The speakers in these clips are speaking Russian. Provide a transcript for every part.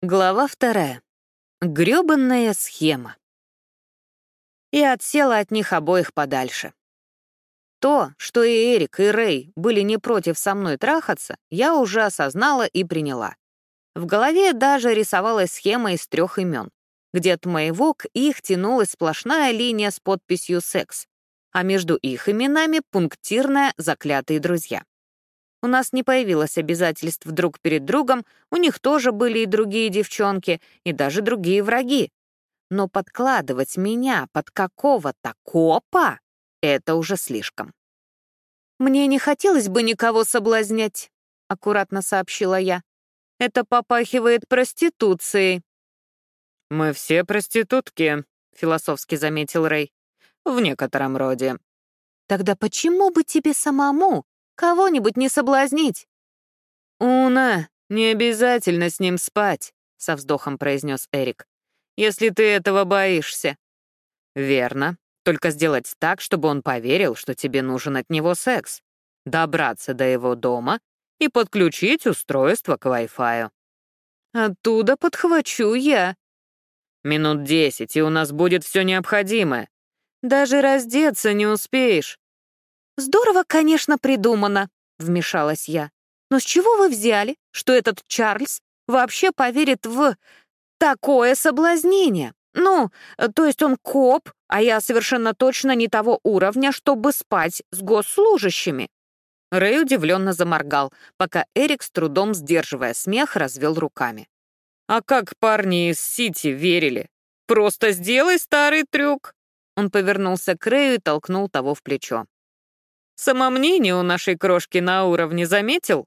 Глава вторая. Грёбанная схема. Я отсела от них обоих подальше. То, что и Эрик, и Рэй были не против со мной трахаться, я уже осознала и приняла. В голове даже рисовалась схема из трех имен, где от моего к их тянулась сплошная линия с подписью «секс», а между их именами пунктирная «заклятые друзья». У нас не появилось обязательств друг перед другом, у них тоже были и другие девчонки, и даже другие враги. Но подкладывать меня под какого-то копа — это уже слишком. «Мне не хотелось бы никого соблазнять», — аккуратно сообщила я. «Это попахивает проституцией». «Мы все проститутки», — философски заметил Рэй. «В некотором роде». «Тогда почему бы тебе самому Кого-нибудь не соблазнить?» «Уна, не обязательно с ним спать», — со вздохом произнес Эрик. «Если ты этого боишься». «Верно. Только сделать так, чтобы он поверил, что тебе нужен от него секс. Добраться до его дома и подключить устройство к Wi-Fi. Оттуда подхвачу я. Минут десять, и у нас будет все необходимое. Даже раздеться не успеешь. «Здорово, конечно, придумано», — вмешалась я. «Но с чего вы взяли, что этот Чарльз вообще поверит в такое соблазнение? Ну, то есть он коп, а я совершенно точно не того уровня, чтобы спать с госслужащими». Рэй удивленно заморгал, пока Эрик, с трудом сдерживая смех, развел руками. «А как парни из Сити верили? Просто сделай старый трюк!» Он повернулся к Рэю и толкнул того в плечо. Самомнение у нашей крошки на уровне заметил?»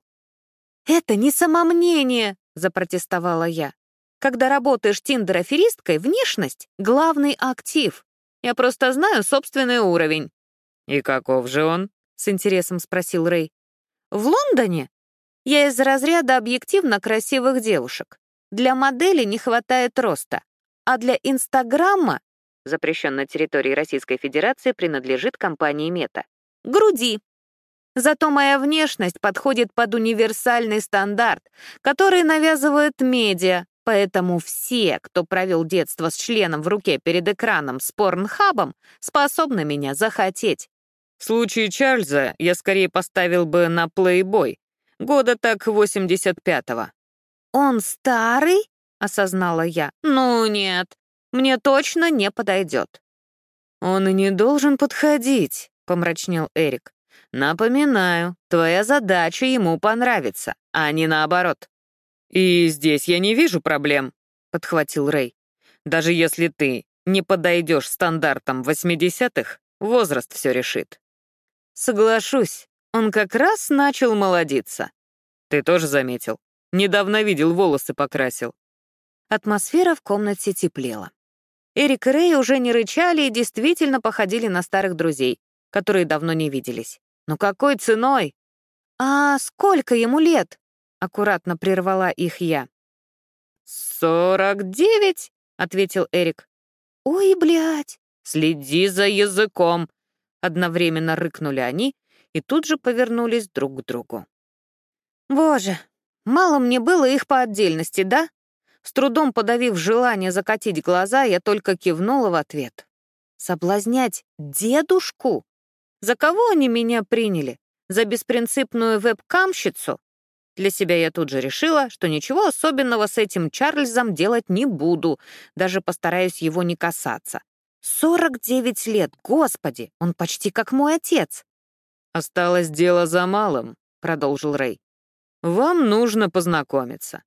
«Это не самомнение», — запротестовала я. «Когда работаешь тиндер-аферисткой, внешность — главный актив. Я просто знаю собственный уровень». «И каков же он?» — с интересом спросил Рэй. «В Лондоне? Я из разряда объективно красивых девушек. Для модели не хватает роста, а для Инстаграма, запрещен на территории Российской Федерации, принадлежит компании Мета, груди. Зато моя внешность подходит под универсальный стандарт, который навязывают медиа, поэтому все, кто провел детство с членом в руке перед экраном с порнхабом, способны меня захотеть. В случае Чарльза я скорее поставил бы на плейбой. Года так 85-го. «Он старый?» — осознала я. «Ну нет, мне точно не подойдет». «Он и не должен подходить», — помрачнел Эрик. «Напоминаю, твоя задача ему понравится, а не наоборот». «И здесь я не вижу проблем», — подхватил Рэй. «Даже если ты не подойдешь стандартам восьмидесятых, возраст все решит». «Соглашусь, он как раз начал молодиться». «Ты тоже заметил? Недавно видел, волосы покрасил». Атмосфера в комнате теплела. Эрик и Рэй уже не рычали и действительно походили на старых друзей, которые давно не виделись. Но какой ценой? А сколько ему лет? Аккуратно прервала их я. «Сорок девять», — ответил Эрик. «Ой, блядь!» «Следи за языком!» Одновременно рыкнули они и тут же повернулись друг к другу. «Боже, мало мне было их по отдельности, да?» С трудом подавив желание закатить глаза, я только кивнула в ответ. «Соблазнять дедушку? За кого они меня приняли? За беспринципную веб-камщицу? Для себя я тут же решила, что ничего особенного с этим Чарльзом делать не буду, даже постараюсь его не касаться. 49 лет, господи, он почти как мой отец. «Осталось дело за малым», — продолжил Рэй. «Вам нужно познакомиться».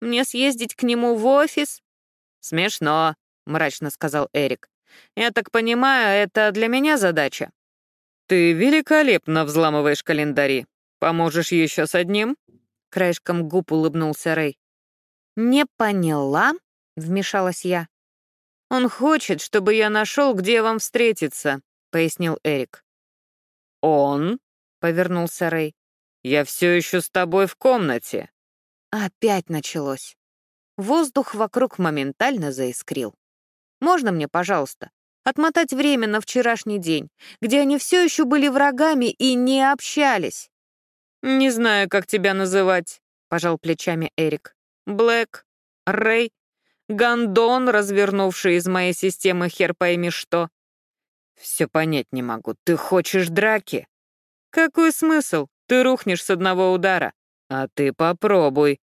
«Мне съездить к нему в офис?» «Смешно», — мрачно сказал Эрик. «Я так понимаю, это для меня задача?» «Ты великолепно взламываешь календари. Поможешь еще с одним?» Краешком губ улыбнулся Рэй. «Не поняла?» — вмешалась я. «Он хочет, чтобы я нашел, где вам встретиться», — пояснил Эрик. «Он?» — повернулся Рэй. «Я все еще с тобой в комнате». Опять началось. Воздух вокруг моментально заискрил. «Можно мне, пожалуйста?» Отмотать время на вчерашний день, где они все еще были врагами и не общались. «Не знаю, как тебя называть», — пожал плечами Эрик. «Блэк». Рэй? Гондон, развернувший из моей системы хер пойми что? Все понять не могу. Ты хочешь драки? Какой смысл? Ты рухнешь с одного удара. А ты попробуй.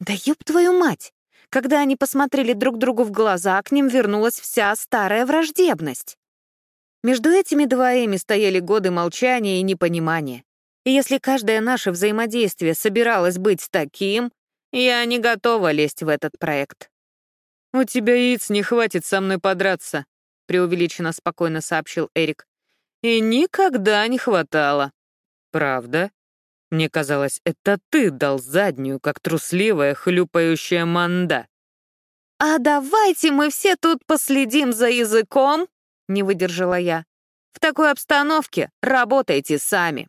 Да ёб твою мать! Когда они посмотрели друг другу в глаза, к ним вернулась вся старая враждебность. Между этими двоими стояли годы молчания и непонимания. И если каждое наше взаимодействие собиралось быть таким, я не готова лезть в этот проект. «У тебя яиц не хватит со мной подраться», — преувеличенно спокойно сообщил Эрик. «И никогда не хватало». «Правда?» Мне казалось, это ты дал заднюю, как трусливая, хлюпающая манда. «А давайте мы все тут последим за языком», — не выдержала я. «В такой обстановке работайте сами».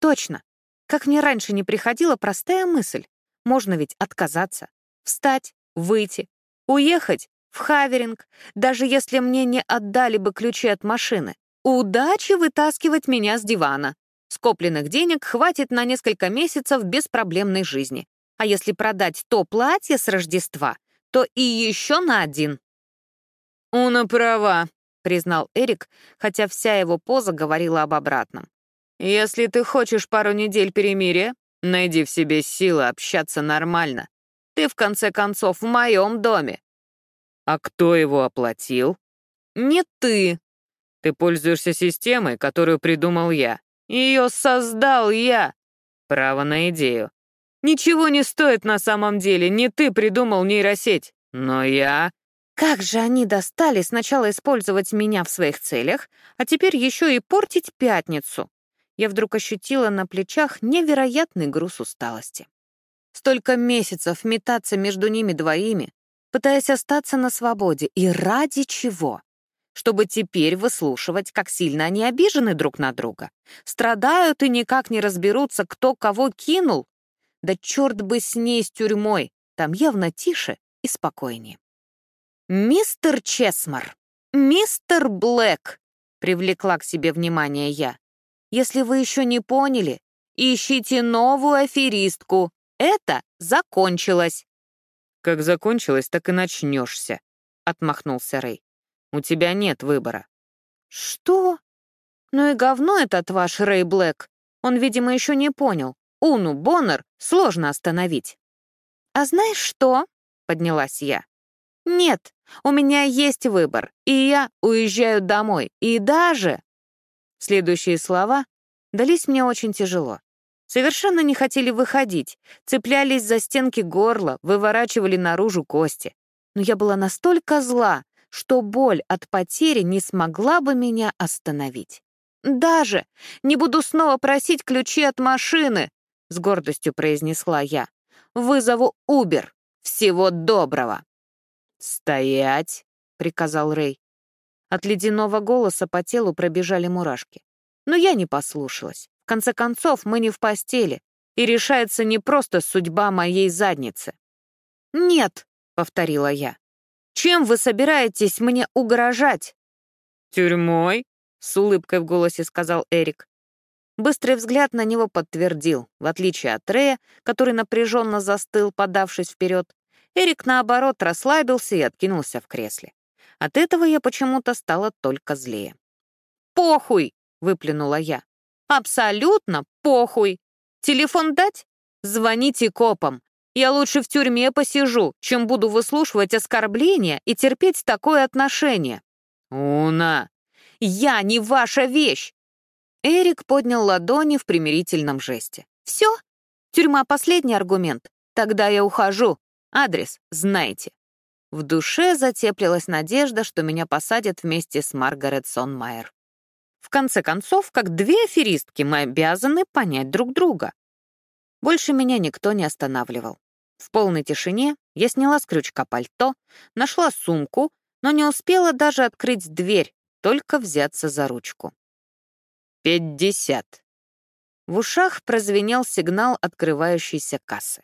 Точно. Как мне раньше не приходила простая мысль. Можно ведь отказаться, встать, выйти, уехать в хаверинг, даже если мне не отдали бы ключи от машины. Удачи вытаскивать меня с дивана. Скопленных денег хватит на несколько месяцев беспроблемной жизни. А если продать то платье с Рождества, то и еще на один. «Уна права», — признал Эрик, хотя вся его поза говорила об обратном. «Если ты хочешь пару недель перемирия, найди в себе силы общаться нормально. Ты, в конце концов, в моем доме». «А кто его оплатил?» «Не ты». «Ты пользуешься системой, которую придумал я. Ее создал я. Право на идею. Ничего не стоит на самом деле, не ты придумал нейросеть, но я... Как же они достали сначала использовать меня в своих целях, а теперь еще и портить пятницу. Я вдруг ощутила на плечах невероятный груз усталости. Столько месяцев метаться между ними двоими, пытаясь остаться на свободе. И ради чего? Чтобы теперь выслушивать, как сильно они обижены друг на друга. Страдают и никак не разберутся, кто кого кинул. Да черт бы с ней, с тюрьмой, там явно тише и спокойнее. «Мистер Чесмар, мистер Блэк», — привлекла к себе внимание я. «Если вы еще не поняли, ищите новую аферистку. Это закончилось». «Как закончилось, так и начнешься», — отмахнулся Рэй. У тебя нет выбора». «Что? Ну и говно этот ваш Рэй Блэк. Он, видимо, еще не понял. Уну Боннер сложно остановить». «А знаешь что?» — поднялась я. «Нет, у меня есть выбор, и я уезжаю домой, и даже...» Следующие слова дались мне очень тяжело. Совершенно не хотели выходить, цеплялись за стенки горла, выворачивали наружу кости. Но я была настолько зла, что боль от потери не смогла бы меня остановить. «Даже не буду снова просить ключи от машины», — с гордостью произнесла я. «Вызову Убер. Всего доброго». «Стоять!» — приказал Рэй. От ледяного голоса по телу пробежали мурашки. Но я не послушалась. В конце концов, мы не в постели, и решается не просто судьба моей задницы. «Нет», — повторила я. Чем вы собираетесь мне угрожать?» «Тюрьмой?» — с улыбкой в голосе сказал Эрик. Быстрый взгляд на него подтвердил, в отличие от Рея, который напряженно застыл, подавшись вперед, Эрик, наоборот, расслабился и откинулся в кресле. От этого я почему-то стала только злее. «Похуй!» — выплюнула я. «Абсолютно похуй! Телефон дать? Звоните копам. Я лучше в тюрьме посижу, чем буду выслушивать оскорбления и терпеть такое отношение». «Уна!» «Я не ваша вещь!» Эрик поднял ладони в примирительном жесте. «Все? Тюрьма — последний аргумент. Тогда я ухожу. Адрес знаете». В душе затеплилась надежда, что меня посадят вместе с Маргарет Сонмайер. В конце концов, как две аферистки, мы обязаны понять друг друга. Больше меня никто не останавливал. В полной тишине я сняла с крючка пальто, нашла сумку, но не успела даже открыть дверь, только взяться за ручку. «Пятьдесят». В ушах прозвенел сигнал открывающейся кассы.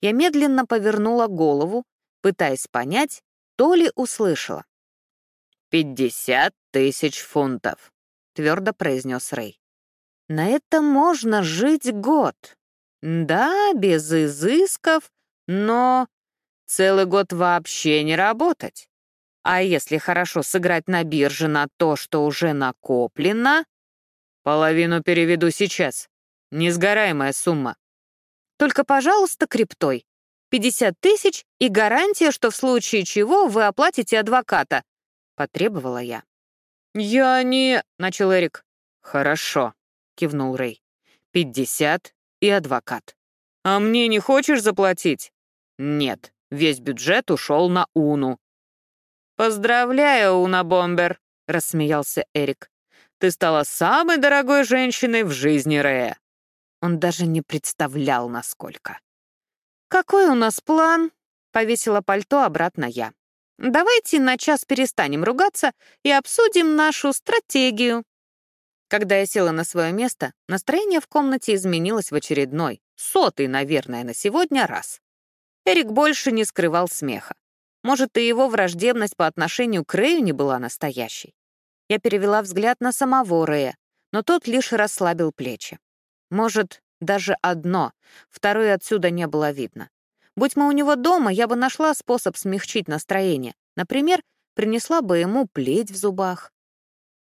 Я медленно повернула голову, пытаясь понять, то ли услышала. «Пятьдесят тысяч фунтов», — твердо произнес Рэй. «На это можно жить год. Да, без изысков, но... целый год вообще не работать. А если хорошо сыграть на бирже на то, что уже накоплено... Половину переведу сейчас. Несгораемая сумма. Только, пожалуйста, криптой. 50 тысяч и гарантия, что в случае чего вы оплатите адвоката», — потребовала я. «Я не...» — начал Эрик. «Хорошо», — кивнул Рэй. «Пятьдесят и адвокат». «А мне не хочешь заплатить?» «Нет, весь бюджет ушел на Уну». «Поздравляю, Уна Бомбер», — рассмеялся Эрик. «Ты стала самой дорогой женщиной в жизни Рэя». Он даже не представлял, насколько. «Какой у нас план?» — повесила пальто обратно я. «Давайте на час перестанем ругаться и обсудим нашу стратегию». Когда я села на свое место, настроение в комнате изменилось в очередной, сотый, наверное, на сегодня раз. Эрик больше не скрывал смеха. Может, и его враждебность по отношению к Рэю не была настоящей. Я перевела взгляд на самого Рэя, но тот лишь расслабил плечи. Может, даже одно. Второе отсюда не было видно. Будь мы у него дома, я бы нашла способ смягчить настроение. Например, принесла бы ему плеть в зубах.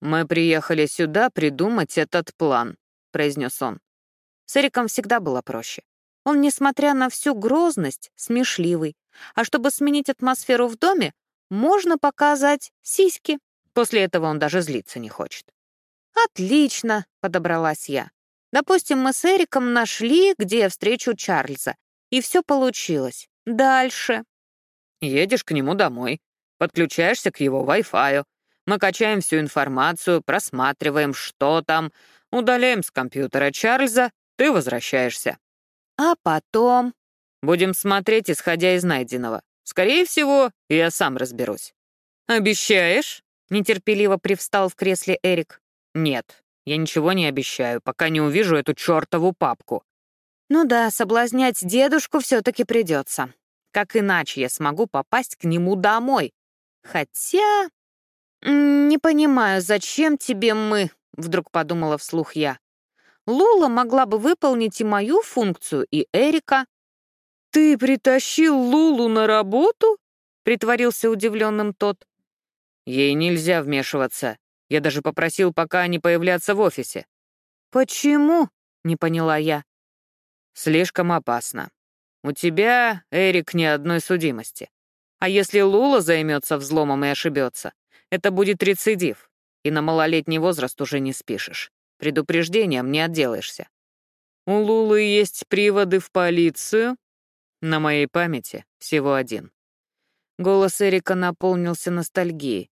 «Мы приехали сюда придумать этот план», — произнес он. С Эриком всегда было проще. Он, несмотря на всю грозность, смешливый. А чтобы сменить атмосферу в доме, можно показать сиськи. После этого он даже злиться не хочет. «Отлично», — подобралась я. Допустим, мы с Эриком нашли, где я встречу Чарльза, и все получилось. Дальше. Едешь к нему домой, подключаешься к его Wi-Fi, мы качаем всю информацию, просматриваем, что там, удаляем с компьютера Чарльза, ты возвращаешься. А потом? Будем смотреть, исходя из найденного. Скорее всего, я сам разберусь. Обещаешь? Нетерпеливо привстал в кресле Эрик. Нет, я ничего не обещаю, пока не увижу эту чертову папку». «Ну да, соблазнять дедушку все-таки придется. Как иначе я смогу попасть к нему домой? Хотя... Не понимаю, зачем тебе мы?» — вдруг подумала вслух я. «Лула могла бы выполнить и мою функцию, и Эрика». «Ты притащил Лулу на работу?» — притворился удивленным тот. «Ей нельзя вмешиваться. Я даже попросил пока не появляться в офисе. «Почему?» — не поняла я. «Слишком опасно. У тебя, Эрик, ни одной судимости. А если Лула займется взломом и ошибется, это будет рецидив, и на малолетний возраст уже не спишешь. Предупреждением не отделаешься. У Лулы есть приводы в полицию? На моей памяти всего один. Голос Эрика наполнился ностальгией.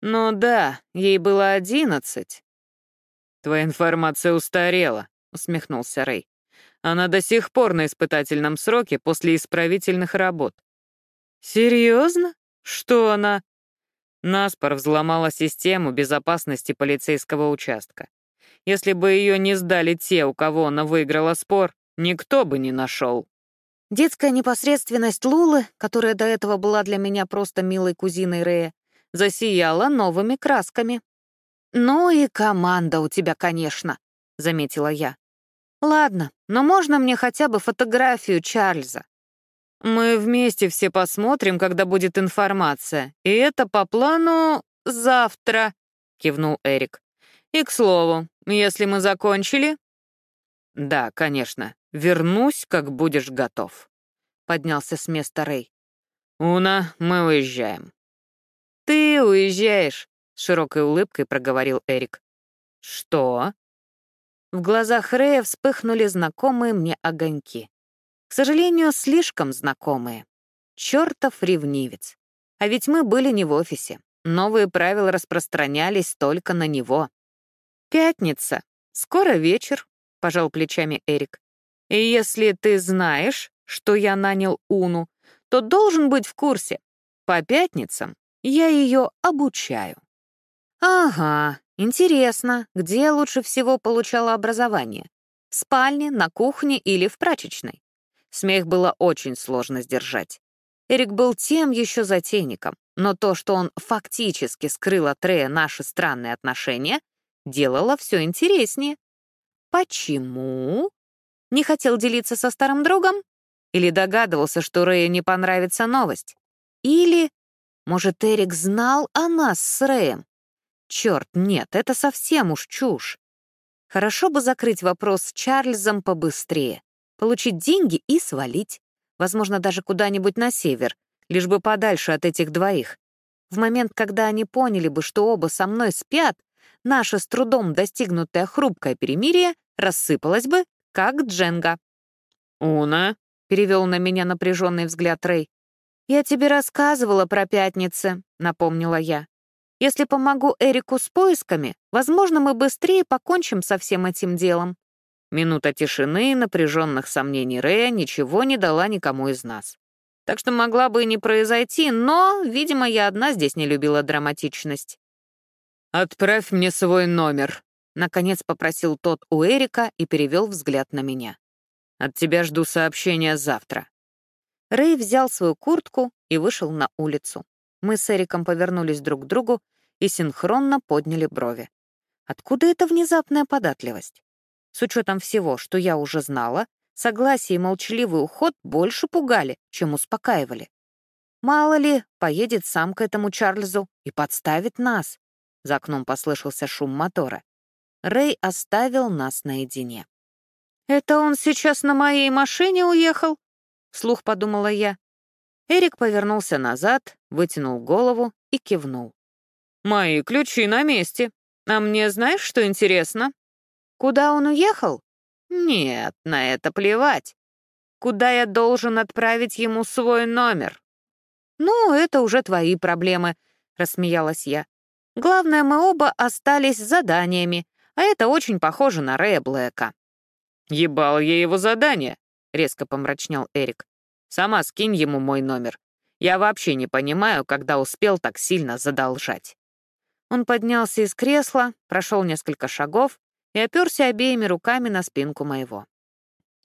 «Ну да, ей было одиннадцать». «Твоя информация устарела», — усмехнулся Рэй. «Она до сих пор на испытательном сроке после исправительных работ». «Серьезно? Что она?» Наспор взломала систему безопасности полицейского участка. Если бы ее не сдали те, у кого она выиграла спор, никто бы не нашел. Детская непосредственность Лулы, которая до этого была для меня просто милой кузиной Рэя, засияла новыми красками. «Ну и команда у тебя, конечно», — заметила я. «Ладно, но можно мне хотя бы фотографию Чарльза?» «Мы вместе все посмотрим, когда будет информация, и это по плану завтра», — кивнул Эрик. «И, к слову, если мы закончили...» «Да, конечно, вернусь, как будешь готов», — поднялся с места Рэй. «Уна, мы уезжаем». «Ты уезжаешь», — с широкой улыбкой проговорил Эрик. «Что?» В глазах Рэя вспыхнули знакомые мне огоньки. К сожалению, слишком знакомые. Чёртов ревнивец. А ведь мы были не в офисе. Новые правила распространялись только на него. «Пятница. Скоро вечер», — пожал плечами Эрик. «И если ты знаешь, что я нанял Уну, то должен быть в курсе. По пятницам я ее обучаю. Ага, интересно, где лучше всего получала образование? В спальне, на кухне или в прачечной? Смех было очень сложно сдержать. Эрик был тем еще затейником, но то, что он фактически скрыл от Рея наши странные отношения, делало все интереснее. Почему? Не хотел делиться со старым другом? Или догадывался, что Рэю не понравится новость? Или, может, Эрик знал о нас с Рэем? Черт, нет, это совсем уж чушь. Хорошо бы закрыть вопрос с Чарльзом побыстрее, получить деньги и свалить. Возможно, даже куда-нибудь на север, лишь бы подальше от этих двоих. В момент, когда они поняли бы, что оба со мной спят, наше с трудом достигнутое хрупкое перемирие рассыпалось бы, как дженга. «Уна», — перевел на меня напряженный взгляд Рэй. «Я тебе рассказывала про пятницы», — напомнила я. «Если помогу Эрику с поисками, возможно, мы быстрее покончим со всем этим делом». Минута тишины и напряженных сомнений Рэя ничего не дала никому из нас. Так что могла бы и не произойти, но, видимо, я одна здесь не любила драматичность. «Отправь мне свой номер», — наконец попросил тот у Эрика и перевел взгляд на меня. «От тебя жду сообщения завтра». Рэй взял свою куртку и вышел на улицу. Мы с Эриком повернулись друг к другу и синхронно подняли брови. Откуда эта внезапная податливость? С учетом всего, что я уже знала, согласие и молчаливый уход больше пугали, чем успокаивали. Мало ли, поедет сам к этому Чарльзу и подставит нас. За окном послышался шум мотора. Рэй оставил нас наедине. «Это он сейчас на моей машине уехал?» — вслух подумала я. Эрик повернулся назад, вытянул голову и кивнул. «Мои ключи на месте. А мне знаешь, что интересно?» «Куда он уехал?» «Нет, на это плевать. Куда я должен отправить ему свой номер?» «Ну, это уже твои проблемы», — рассмеялась я. «Главное, мы оба остались с заданиями, а это очень похоже на Рэя Блэка». «Ебал я его задание», — резко помрачнел Эрик. «Сама скинь ему мой номер. Я вообще не понимаю, когда успел так сильно задолжать». Он поднялся из кресла, прошел несколько шагов и оперся обеими руками на спинку моего.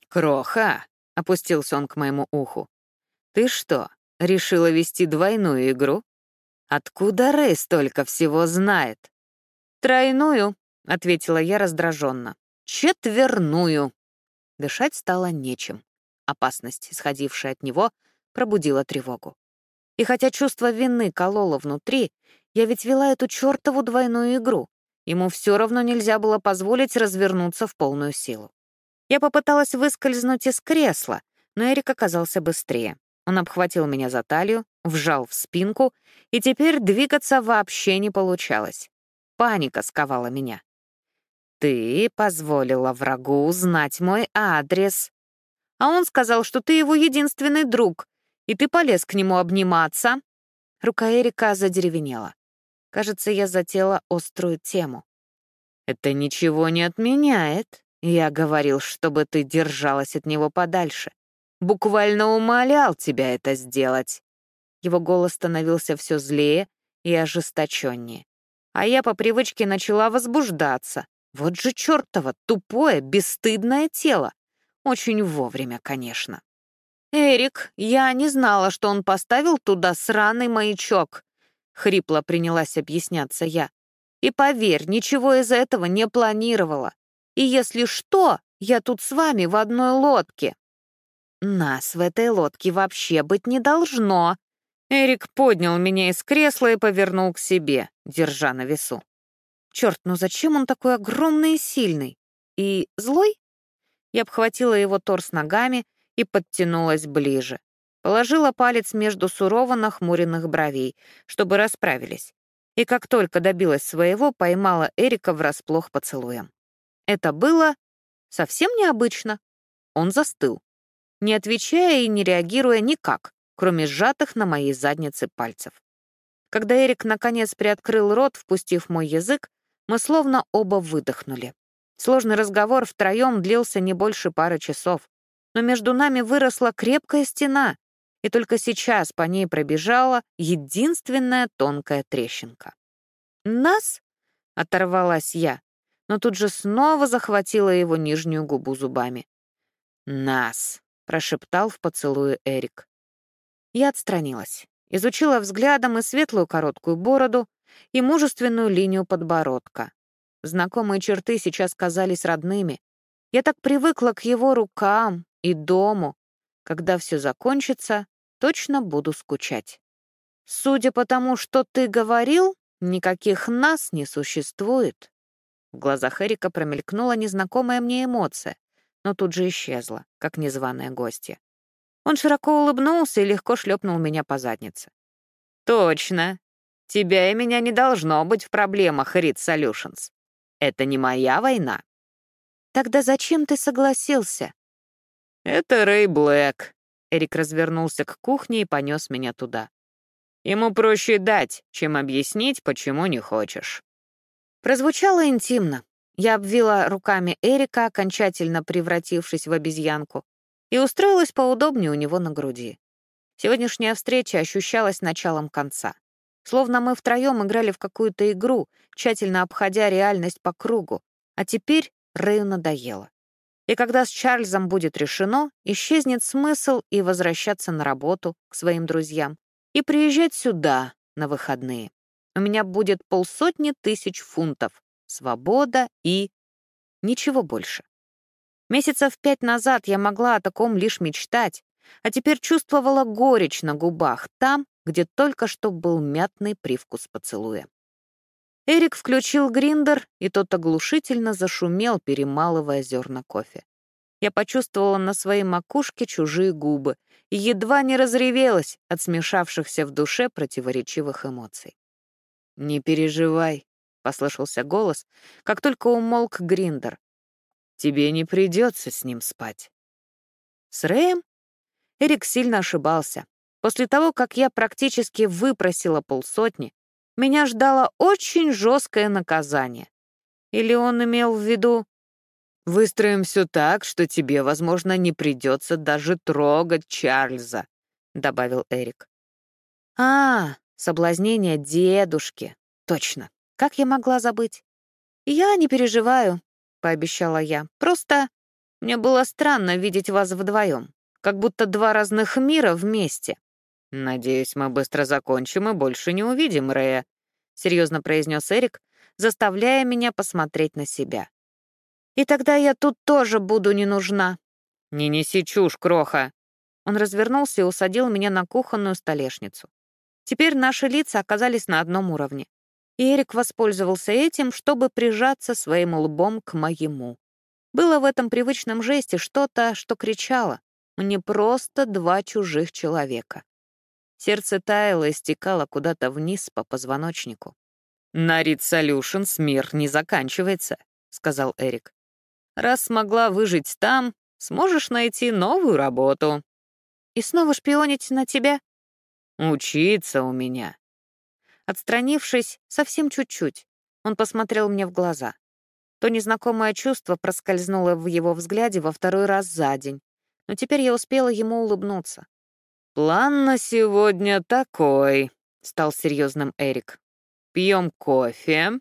«Кроха!» — опустился он к моему уху. «Ты что, решила вести двойную игру? Откуда Рэй столько всего знает?» «Тройную», — ответила я раздраженно. «Четверную». Дышать стало нечем. Опасность, исходившая от него, пробудила тревогу. И хотя чувство вины кололо внутри, я ведь вела эту чертову двойную игру. Ему все равно нельзя было позволить развернуться в полную силу. Я попыталась выскользнуть из кресла, но Эрик оказался быстрее. Он обхватил меня за талию, вжал в спинку, и теперь двигаться вообще не получалось. Паника сковала меня. «Ты позволила врагу узнать мой адрес. А он сказал, что ты его единственный друг, и ты полез к нему обниматься». Рука Эрика задеревенела. Кажется, я затела острую тему. «Это ничего не отменяет. Я говорил, чтобы ты держалась от него подальше. Буквально умолял тебя это сделать». Его голос становился все злее и ожесточеннее. А я по привычке начала возбуждаться. Вот же чертово, тупое, бесстыдное тело. Очень вовремя, конечно. «Эрик, я не знала, что он поставил туда сраный маячок», — хрипло принялась объясняться я. «И поверь, ничего из этого не планировала. И если что, я тут с вами в одной лодке». «Нас в этой лодке вообще быть не должно». Эрик поднял меня из кресла и повернул к себе, держа на весу. Черт, ну зачем он такой огромный и сильный? И злой? Я обхватила его торс ногами и подтянулась ближе. Положила палец между сурово нахмуренных бровей, чтобы расправились. И как только добилась своего, поймала Эрика врасплох поцелуем. Это было совсем необычно. Он застыл, не отвечая и не реагируя никак, кроме сжатых на моей заднице пальцев. Когда Эрик наконец приоткрыл рот, впустив мой язык, мы словно оба выдохнули. Сложный разговор втроем длился не больше пары часов, но между нами выросла крепкая стена, и только сейчас по ней пробежала единственная тонкая трещинка. «Нас?» — оторвалась я, но тут же снова захватила его нижнюю губу зубами. «Нас!» — прошептал в поцелуе Эрик. Я отстранилась, изучила взглядом и светлую короткую бороду, и мужественную линию подбородка. Знакомые черты сейчас казались родными. Я так привыкла к его рукам и дому, Когда все закончится, точно буду скучать. Судя по тому, что ты говорил, никаких нас не существует. В глазах Эрика промелькнула незнакомая мне эмоция, но тут же исчезла, как незваная гостья. Он широко улыбнулся и легко шлепнул меня по заднице. «Точно. Тебя и меня не должно быть в проблемах, Рид Solutions. Это не моя война». «Тогда зачем ты согласился?» «Это Рэй Блэк». Эрик развернулся к кухне и понес меня туда. «Ему проще дать, чем объяснить, почему не хочешь». Прозвучало интимно. Я обвила руками Эрика, окончательно превратившись в обезьянку, и устроилась поудобнее у него на груди. Сегодняшняя встреча ощущалась началом конца. Словно мы втроем играли в какую-то игру, тщательно обходя реальность по кругу, а теперь Рэю надоело. И когда с Чарльзом будет решено, исчезнет смысл и возвращаться на работу к своим друзьям, и приезжать сюда на выходные. У меня будет полсотни тысяч фунтов, свобода и... ничего больше. Месяцев пять назад я могла о таком лишь мечтать, а теперь чувствовала горечь на губах там, где только что был мятный привкус поцелуя. Эрик включил гриндер, и тот оглушительно зашумел, перемалывая зерна кофе. Я почувствовала на своей макушке чужие губы и едва не разревелась от смешавшихся в душе противоречивых эмоций. «Не переживай», — послышался голос, как только умолк гриндер. «Тебе не придется с ним спать». «С Рэем?» Эрик сильно ошибался. После того, как я практически выпросила полсотни, меня ждало очень жесткое наказание. Или он имел в виду «Выстроим все так, что тебе, возможно, не придется даже трогать Чарльза», — добавил Эрик. «А, соблазнение дедушки. Точно. Как я могла забыть?» «Я не переживаю», — пообещала я. «Просто мне было странно видеть вас вдвоем, как будто два разных мира вместе. «Надеюсь, мы быстро закончим и больше не увидим Рэя», — серьезно произнес Эрик, заставляя меня посмотреть на себя. «И тогда я тут тоже буду не нужна». «Не неси чушь, кроха!» Он развернулся и усадил меня на кухонную столешницу. Теперь наши лица оказались на одном уровне. И Эрик воспользовался этим, чтобы прижаться своим лбом к моему. Было в этом привычном жесте что-то, что кричало. Не просто два чужих человека. Сердце таяло и стекало куда-то вниз по позвоночнику. «На Рид Solutions мир не заканчивается», — сказал Эрик. «Раз смогла выжить там, сможешь найти новую работу». «И снова шпионить на тебя?» «Учиться у меня». Отстранившись совсем чуть-чуть, он посмотрел мне в глаза. То незнакомое чувство проскользнуло в его взгляде во второй раз за день, но теперь я успела ему улыбнуться. «План на сегодня такой», — стал серьезным Эрик. «Пьем кофе.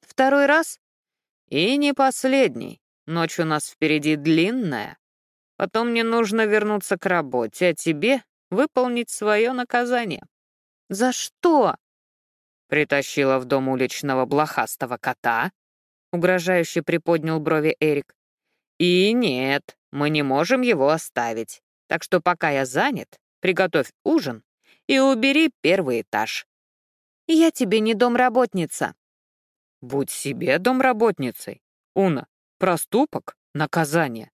Второй раз?» «И не последний. Ночь у нас впереди длинная. Потом мне нужно вернуться к работе, а тебе выполнить свое наказание». «За что?» Притащила в дом уличного блохастого кота. Угрожающе приподнял брови Эрик. «И нет, мы не можем его оставить. Так что пока я занят, приготовь ужин и убери первый этаж». «Я тебе не домработница». «Будь себе домработницей. Уна, проступок — наказание.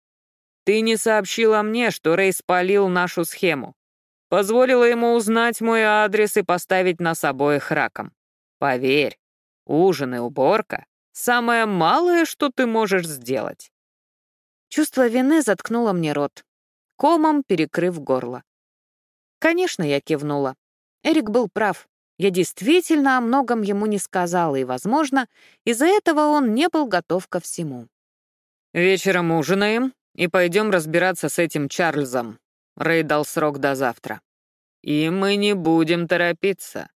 Ты не сообщила мне, что Рэй спалил нашу схему. Позволила ему узнать мой адрес и поставить нас обоих раком. Поверь, ужин и уборка — самое малое, что ты можешь сделать». Чувство вины заткнуло мне рот, комом перекрыв горло. Конечно, я кивнула. Эрик был прав. Я действительно о многом ему не сказала, и, возможно, из-за этого он не был готов ко всему. «Вечером ужинаем и пойдем разбираться с этим Чарльзом». Рэй дал срок до завтра. «И мы не будем торопиться».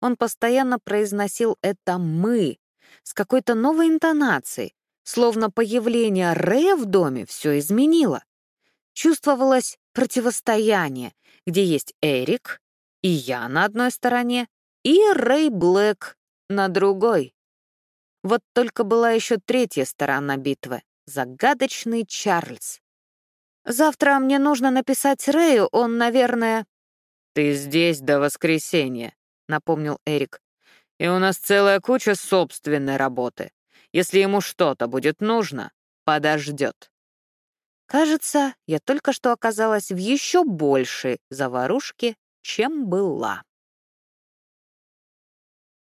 Он постоянно произносил это «мы» с какой-то новой интонацией, словно появление Рэя в доме все изменило. Чувствовалось противостояние, где есть Эрик и я на одной стороне, и Рэй Блэк на другой. Вот только была еще третья сторона битвы — загадочный Чарльз. Завтра мне нужно написать Рэю, он, наверное...» «Ты здесь до воскресенья», — напомнил Эрик. «И у нас целая куча собственной работы. Если ему что-то будет нужно, подождет». Кажется, я только что оказалась в еще большей заварушке, чем была.